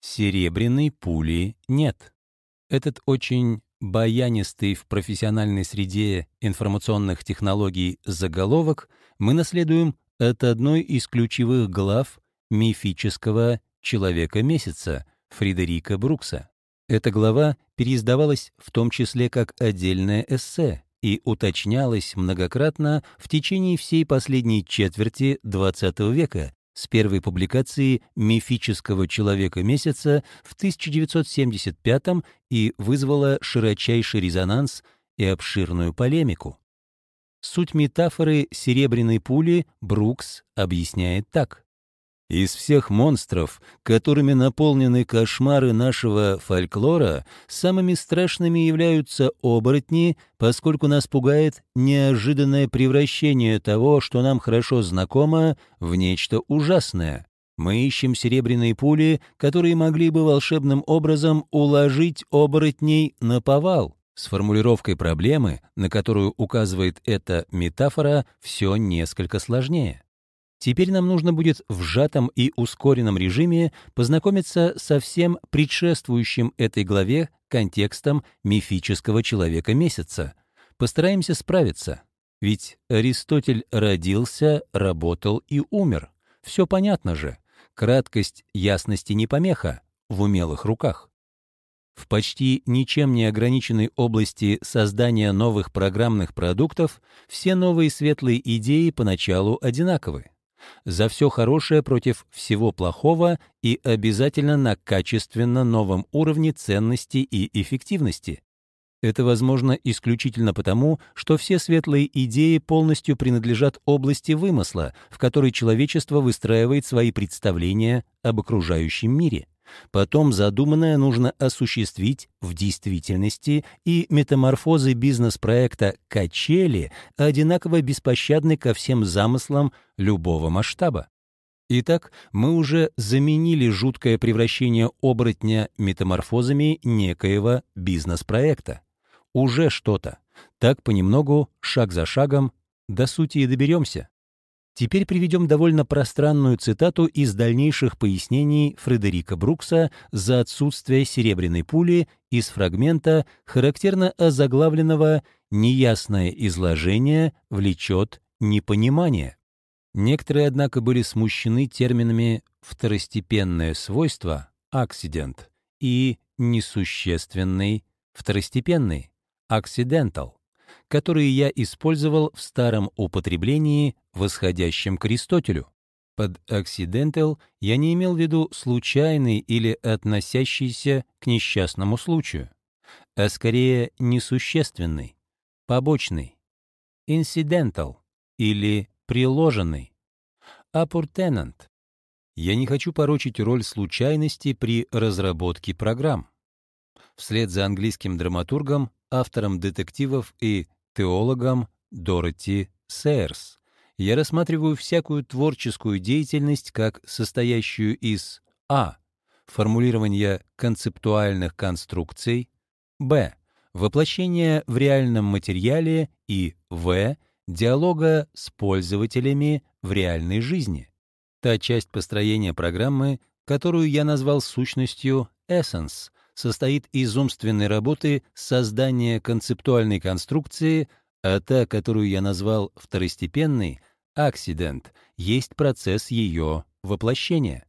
Серебряной пули нет. Этот очень баянистый в профессиональной среде информационных технологий заголовок мы наследуем от одной из ключевых глав мифического «Человека месяца» Фридерика Брукса. Эта глава переиздавалась в том числе как отдельное эссе и уточнялась многократно в течение всей последней четверти XX века с первой публикации «Мифического человека месяца» в 1975 и вызвала широчайший резонанс и обширную полемику. Суть метафоры «серебряной пули» Брукс объясняет так. Из всех монстров, которыми наполнены кошмары нашего фольклора, самыми страшными являются оборотни, поскольку нас пугает неожиданное превращение того, что нам хорошо знакомо, в нечто ужасное. Мы ищем серебряные пули, которые могли бы волшебным образом уложить оборотней на повал. С формулировкой проблемы, на которую указывает эта метафора, все несколько сложнее. Теперь нам нужно будет в сжатом и ускоренном режиме познакомиться со всем предшествующим этой главе контекстом мифического человека месяца. Постараемся справиться. Ведь Аристотель родился, работал и умер. Все понятно же. Краткость ясности не помеха в умелых руках. В почти ничем не ограниченной области создания новых программных продуктов все новые светлые идеи поначалу одинаковы за все хорошее против всего плохого и обязательно на качественно новом уровне ценности и эффективности. Это возможно исключительно потому, что все светлые идеи полностью принадлежат области вымысла, в которой человечество выстраивает свои представления об окружающем мире. Потом задуманное нужно осуществить в действительности, и метаморфозы бизнес-проекта «Качели» одинаково беспощадны ко всем замыслам любого масштаба. Итак, мы уже заменили жуткое превращение оборотня метаморфозами некоего бизнес-проекта. Уже что-то. Так понемногу, шаг за шагом, до сути и доберемся. Теперь приведем довольно пространную цитату из дальнейших пояснений Фредерика Брукса за отсутствие серебряной пули из фрагмента, характерно озаглавленного «Неясное изложение влечет непонимание». Некоторые, однако, были смущены терминами «второстепенное свойство» — «акцидент» и «несущественный» — «второстепенный» — «accidental» которые я использовал в старом употреблении, восходящем к Аристотелю. Под accidental я не имел в виду случайный или относящийся к несчастному случаю, а скорее несущественный, побочный, incidental или приложенный, apportenant. Я не хочу порочить роль случайности при разработке программ. Вслед за английским драматургом, автором детективов и теологом Дороти Сейерс. Я рассматриваю всякую творческую деятельность как состоящую из а. формулирования концептуальных конструкций, б. воплощения в реальном материале и в. диалога с пользователями в реальной жизни. Та часть построения программы, которую я назвал сущностью Essence, состоит из умственной работы создания концептуальной конструкции, а та, которую я назвал второстепенной, акцидент, есть процесс ее воплощения.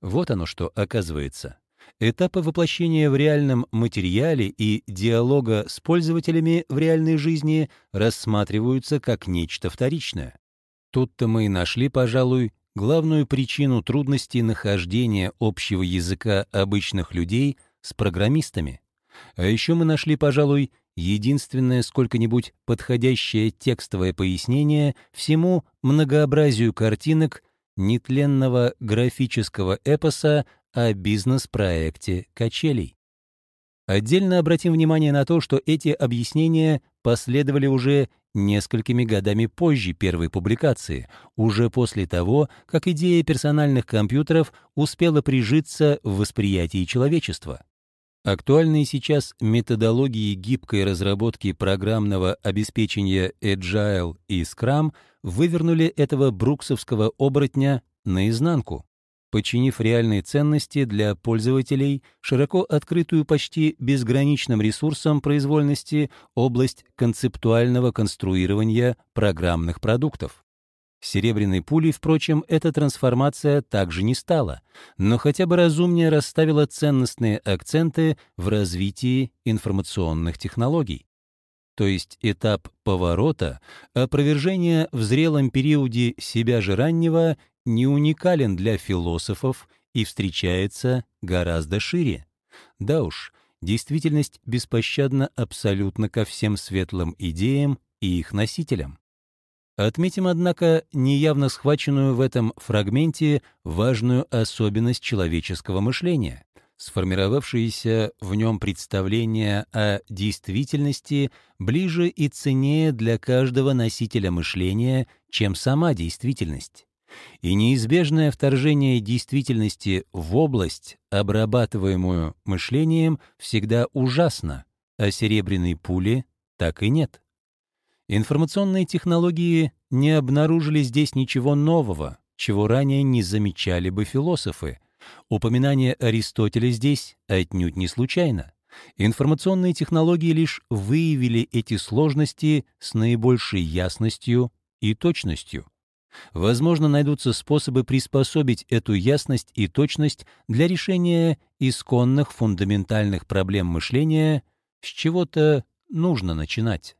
Вот оно что оказывается. Этапы воплощения в реальном материале и диалога с пользователями в реальной жизни рассматриваются как нечто вторичное. Тут-то мы и нашли, пожалуй, главную причину трудностей нахождения общего языка обычных людей — с программистами. А еще мы нашли, пожалуй, единственное сколько-нибудь подходящее текстовое пояснение всему многообразию картинок нетленного графического эпоса о бизнес-проекте «Качелей». Отдельно обратим внимание на то, что эти объяснения последовали уже несколькими годами позже первой публикации, уже после того, как идея персональных компьютеров успела прижиться в восприятии человечества. Актуальные сейчас методологии гибкой разработки программного обеспечения Agile и Scrum вывернули этого бруксовского оборотня наизнанку. подчинив реальные ценности для пользователей широко открытую почти безграничным ресурсом произвольности область концептуального конструирования программных продуктов. Серебряной пулей, впрочем, эта трансформация также не стала, но хотя бы разумнее расставила ценностные акценты в развитии информационных технологий. То есть этап поворота, опровержения в зрелом периоде себя же раннего не уникален для философов и встречается гораздо шире. Да уж, действительность беспощадна абсолютно ко всем светлым идеям и их носителям. Отметим, однако, неявно схваченную в этом фрагменте важную особенность человеческого мышления. Сформировавшиеся в нем представления о действительности ближе и ценнее для каждого носителя мышления, чем сама действительность. И неизбежное вторжение действительности в область, обрабатываемую мышлением, всегда ужасно, а серебряной пули так и нет. Информационные технологии не обнаружили здесь ничего нового, чего ранее не замечали бы философы. Упоминание Аристотеля здесь отнюдь не случайно. Информационные технологии лишь выявили эти сложности с наибольшей ясностью и точностью. Возможно, найдутся способы приспособить эту ясность и точность для решения исконных фундаментальных проблем мышления, с чего-то нужно начинать.